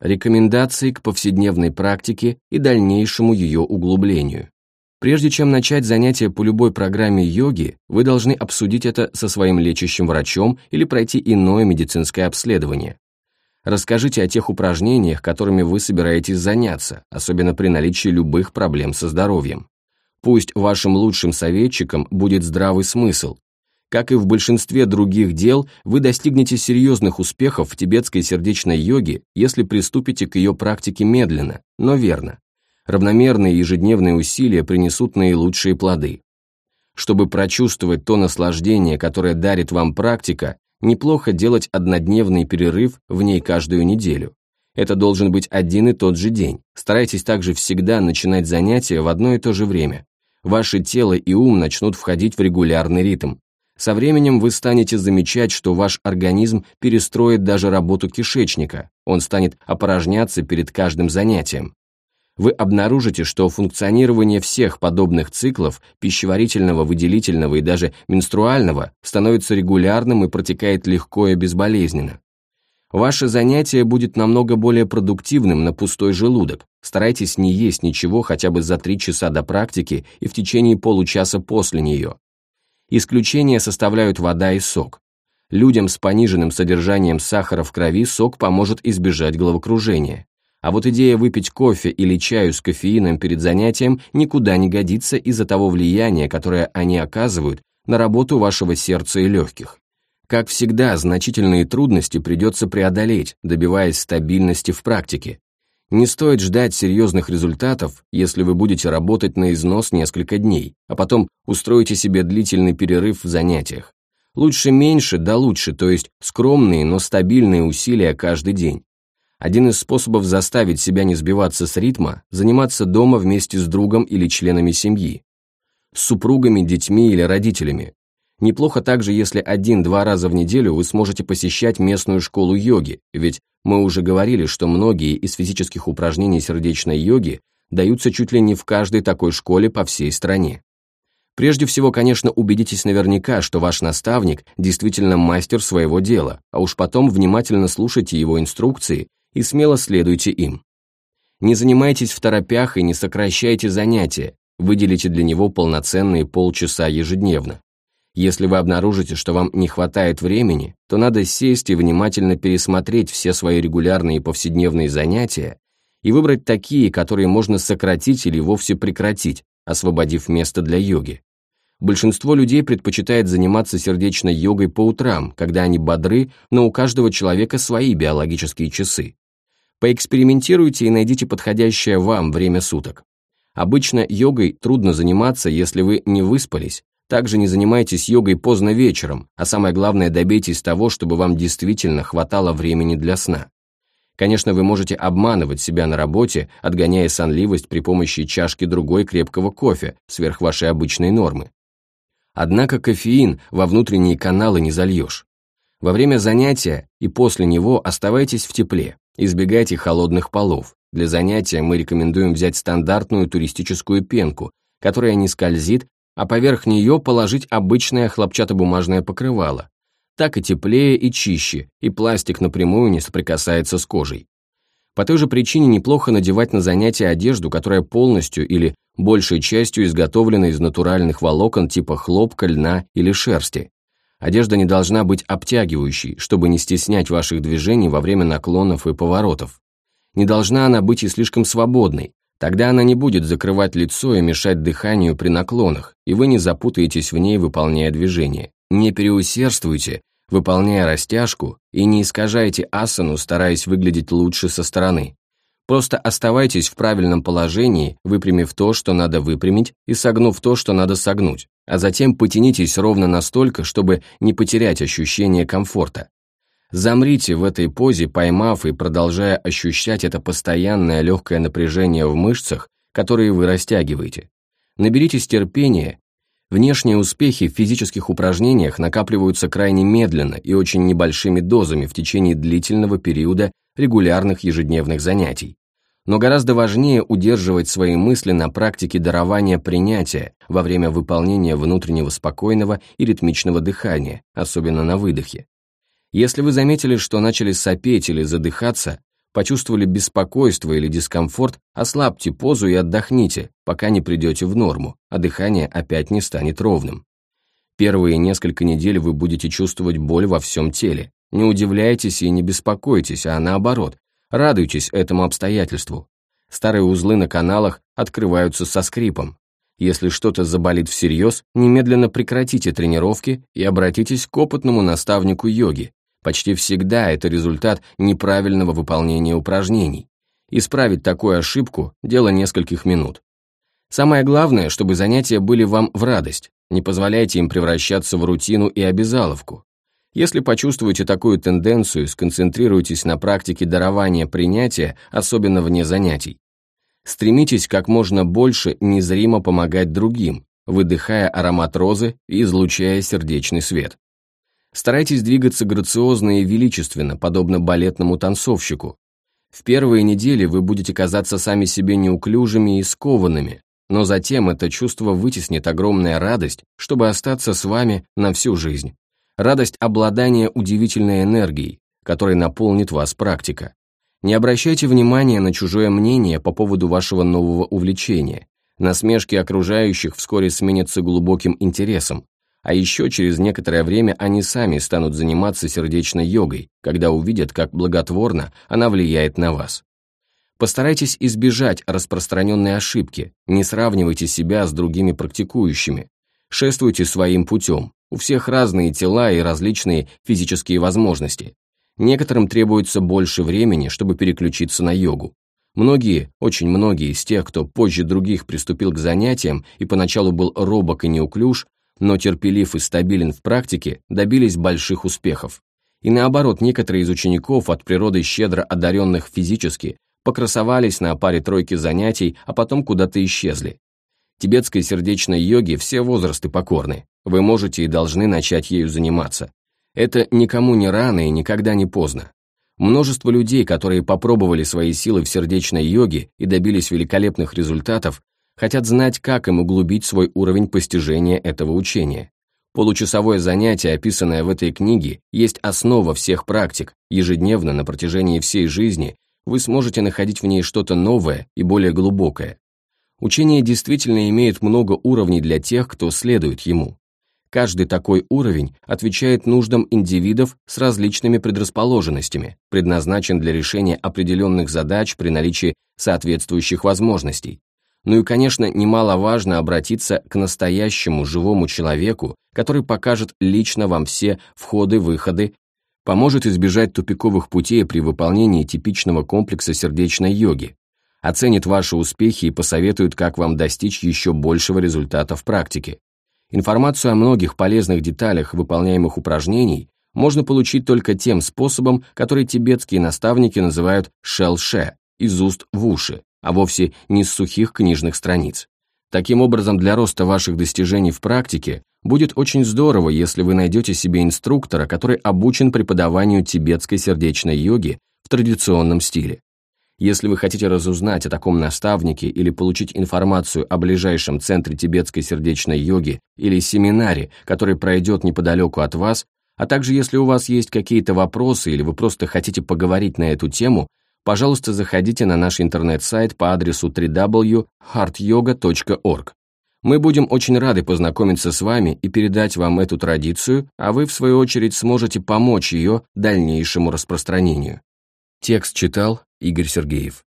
Рекомендации к повседневной практике и дальнейшему ее углублению. Прежде чем начать занятия по любой программе йоги, вы должны обсудить это со своим лечащим врачом или пройти иное медицинское обследование. Расскажите о тех упражнениях, которыми вы собираетесь заняться, особенно при наличии любых проблем со здоровьем. Пусть вашим лучшим советчиком будет здравый смысл. Как и в большинстве других дел, вы достигнете серьезных успехов в тибетской сердечной йоге, если приступите к ее практике медленно, но верно равномерные ежедневные усилия принесут наилучшие плоды. Чтобы прочувствовать то наслаждение, которое дарит вам практика, неплохо делать однодневный перерыв в ней каждую неделю. Это должен быть один и тот же день. Старайтесь также всегда начинать занятия в одно и то же время. Ваше тело и ум начнут входить в регулярный ритм. Со временем вы станете замечать, что ваш организм перестроит даже работу кишечника, он станет опорожняться перед каждым занятием вы обнаружите, что функционирование всех подобных циклов, пищеварительного, выделительного и даже менструального, становится регулярным и протекает легко и безболезненно. Ваше занятие будет намного более продуктивным на пустой желудок. Старайтесь не есть ничего хотя бы за 3 часа до практики и в течение получаса после нее. Исключение составляют вода и сок. Людям с пониженным содержанием сахара в крови сок поможет избежать головокружения. А вот идея выпить кофе или чаю с кофеином перед занятием никуда не годится из-за того влияния, которое они оказывают на работу вашего сердца и легких. Как всегда, значительные трудности придется преодолеть, добиваясь стабильности в практике. Не стоит ждать серьезных результатов, если вы будете работать на износ несколько дней, а потом устроите себе длительный перерыв в занятиях. Лучше меньше, да лучше, то есть скромные, но стабильные усилия каждый день. Один из способов заставить себя не сбиваться с ритма – заниматься дома вместе с другом или членами семьи, с супругами, детьми или родителями. Неплохо также, если один-два раза в неделю вы сможете посещать местную школу йоги, ведь мы уже говорили, что многие из физических упражнений сердечной йоги даются чуть ли не в каждой такой школе по всей стране. Прежде всего, конечно, убедитесь наверняка, что ваш наставник действительно мастер своего дела, а уж потом внимательно слушайте его инструкции и смело следуйте им. Не занимайтесь в торопях и не сокращайте занятия, выделите для него полноценные полчаса ежедневно. Если вы обнаружите, что вам не хватает времени, то надо сесть и внимательно пересмотреть все свои регулярные повседневные занятия и выбрать такие, которые можно сократить или вовсе прекратить, освободив место для йоги. Большинство людей предпочитает заниматься сердечной йогой по утрам, когда они бодры, но у каждого человека свои биологические часы. Поэкспериментируйте и найдите подходящее вам время суток. Обычно йогой трудно заниматься, если вы не выспались. Также не занимайтесь йогой поздно вечером, а самое главное добейтесь того, чтобы вам действительно хватало времени для сна. Конечно, вы можете обманывать себя на работе, отгоняя сонливость при помощи чашки другой крепкого кофе сверх вашей обычной нормы. Однако кофеин во внутренние каналы не зальешь. Во время занятия и после него оставайтесь в тепле. Избегайте холодных полов. Для занятия мы рекомендуем взять стандартную туристическую пенку, которая не скользит, а поверх нее положить обычное хлопчатобумажное покрывало. Так и теплее и чище, и пластик напрямую не соприкасается с кожей. По той же причине неплохо надевать на занятия одежду, которая полностью или большей частью изготовлена из натуральных волокон типа хлопка, льна или шерсти. Одежда не должна быть обтягивающей, чтобы не стеснять ваших движений во время наклонов и поворотов. Не должна она быть и слишком свободной, тогда она не будет закрывать лицо и мешать дыханию при наклонах, и вы не запутаетесь в ней, выполняя движение. Не переусердствуйте, выполняя растяжку, и не искажайте асану, стараясь выглядеть лучше со стороны. Просто оставайтесь в правильном положении, выпрямив то, что надо выпрямить, и согнув то, что надо согнуть, а затем потянитесь ровно настолько, чтобы не потерять ощущение комфорта. Замрите в этой позе, поймав и продолжая ощущать это постоянное легкое напряжение в мышцах, которые вы растягиваете. Наберитесь терпения. Внешние успехи в физических упражнениях накапливаются крайне медленно и очень небольшими дозами в течение длительного периода регулярных ежедневных занятий. Но гораздо важнее удерживать свои мысли на практике дарования принятия во время выполнения внутреннего спокойного и ритмичного дыхания, особенно на выдохе. Если вы заметили, что начали сопеть или задыхаться, Почувствовали беспокойство или дискомфорт, ослабьте позу и отдохните, пока не придете в норму, а дыхание опять не станет ровным. Первые несколько недель вы будете чувствовать боль во всем теле. Не удивляйтесь и не беспокойтесь, а наоборот, радуйтесь этому обстоятельству. Старые узлы на каналах открываются со скрипом. Если что-то заболит всерьез, немедленно прекратите тренировки и обратитесь к опытному наставнику йоги, Почти всегда это результат неправильного выполнения упражнений. Исправить такую ошибку – дело нескольких минут. Самое главное, чтобы занятия были вам в радость. Не позволяйте им превращаться в рутину и обязаловку. Если почувствуете такую тенденцию, сконцентрируйтесь на практике дарования принятия, особенно вне занятий. Стремитесь как можно больше незримо помогать другим, выдыхая аромат розы и излучая сердечный свет. Старайтесь двигаться грациозно и величественно, подобно балетному танцовщику. В первые недели вы будете казаться сами себе неуклюжими и скованными, но затем это чувство вытеснит огромная радость, чтобы остаться с вами на всю жизнь. Радость обладания удивительной энергией, которой наполнит вас практика. Не обращайте внимания на чужое мнение по поводу вашего нового увлечения. Насмешки окружающих вскоре сменятся глубоким интересом. А еще через некоторое время они сами станут заниматься сердечной йогой, когда увидят, как благотворно она влияет на вас. Постарайтесь избежать распространенной ошибки, не сравнивайте себя с другими практикующими. Шествуйте своим путем. У всех разные тела и различные физические возможности. Некоторым требуется больше времени, чтобы переключиться на йогу. Многие, очень многие из тех, кто позже других приступил к занятиям и поначалу был робок и неуклюж, но терпелив и стабилен в практике, добились больших успехов. И наоборот, некоторые из учеников, от природы щедро одаренных физически, покрасовались на паре тройки занятий, а потом куда-то исчезли. Тибетской сердечной йоге все возрасты покорны. Вы можете и должны начать ею заниматься. Это никому не рано и никогда не поздно. Множество людей, которые попробовали свои силы в сердечной йоге и добились великолепных результатов, хотят знать, как им углубить свой уровень постижения этого учения. Получасовое занятие, описанное в этой книге, есть основа всех практик. Ежедневно на протяжении всей жизни вы сможете находить в ней что-то новое и более глубокое. Учение действительно имеет много уровней для тех, кто следует ему. Каждый такой уровень отвечает нуждам индивидов с различными предрасположенностями, предназначен для решения определенных задач при наличии соответствующих возможностей. Ну и, конечно, немаловажно обратиться к настоящему живому человеку, который покажет лично вам все входы-выходы, поможет избежать тупиковых путей при выполнении типичного комплекса сердечной йоги, оценит ваши успехи и посоветует, как вам достичь еще большего результата в практике. Информацию о многих полезных деталях выполняемых упражнений можно получить только тем способом, который тибетские наставники называют шелше, из уст в уши а вовсе не с сухих книжных страниц. Таким образом, для роста ваших достижений в практике будет очень здорово, если вы найдете себе инструктора, который обучен преподаванию тибетской сердечной йоги в традиционном стиле. Если вы хотите разузнать о таком наставнике или получить информацию о ближайшем центре тибетской сердечной йоги или семинаре, который пройдет неподалеку от вас, а также если у вас есть какие-то вопросы или вы просто хотите поговорить на эту тему, пожалуйста, заходите на наш интернет-сайт по адресу www.heartyoga.org. Мы будем очень рады познакомиться с вами и передать вам эту традицию, а вы, в свою очередь, сможете помочь ее дальнейшему распространению. Текст читал Игорь Сергеев.